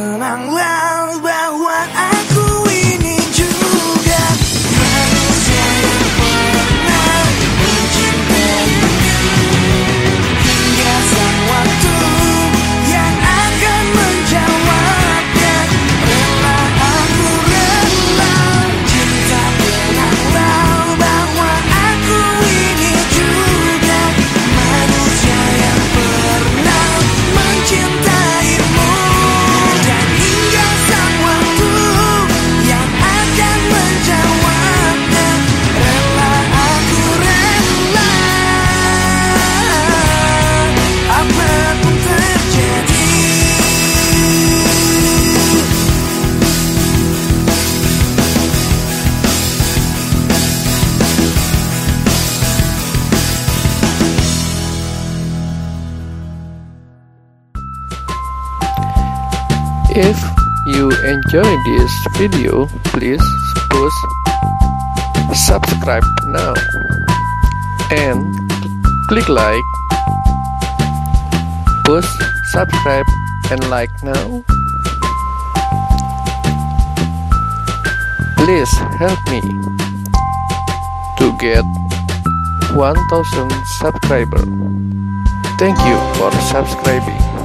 Memang wow bahwa aku If you enjoy this video, please push subscribe now and click like. Push subscribe and like now. Please help me to get 1000 subscriber. Thank you for subscribing.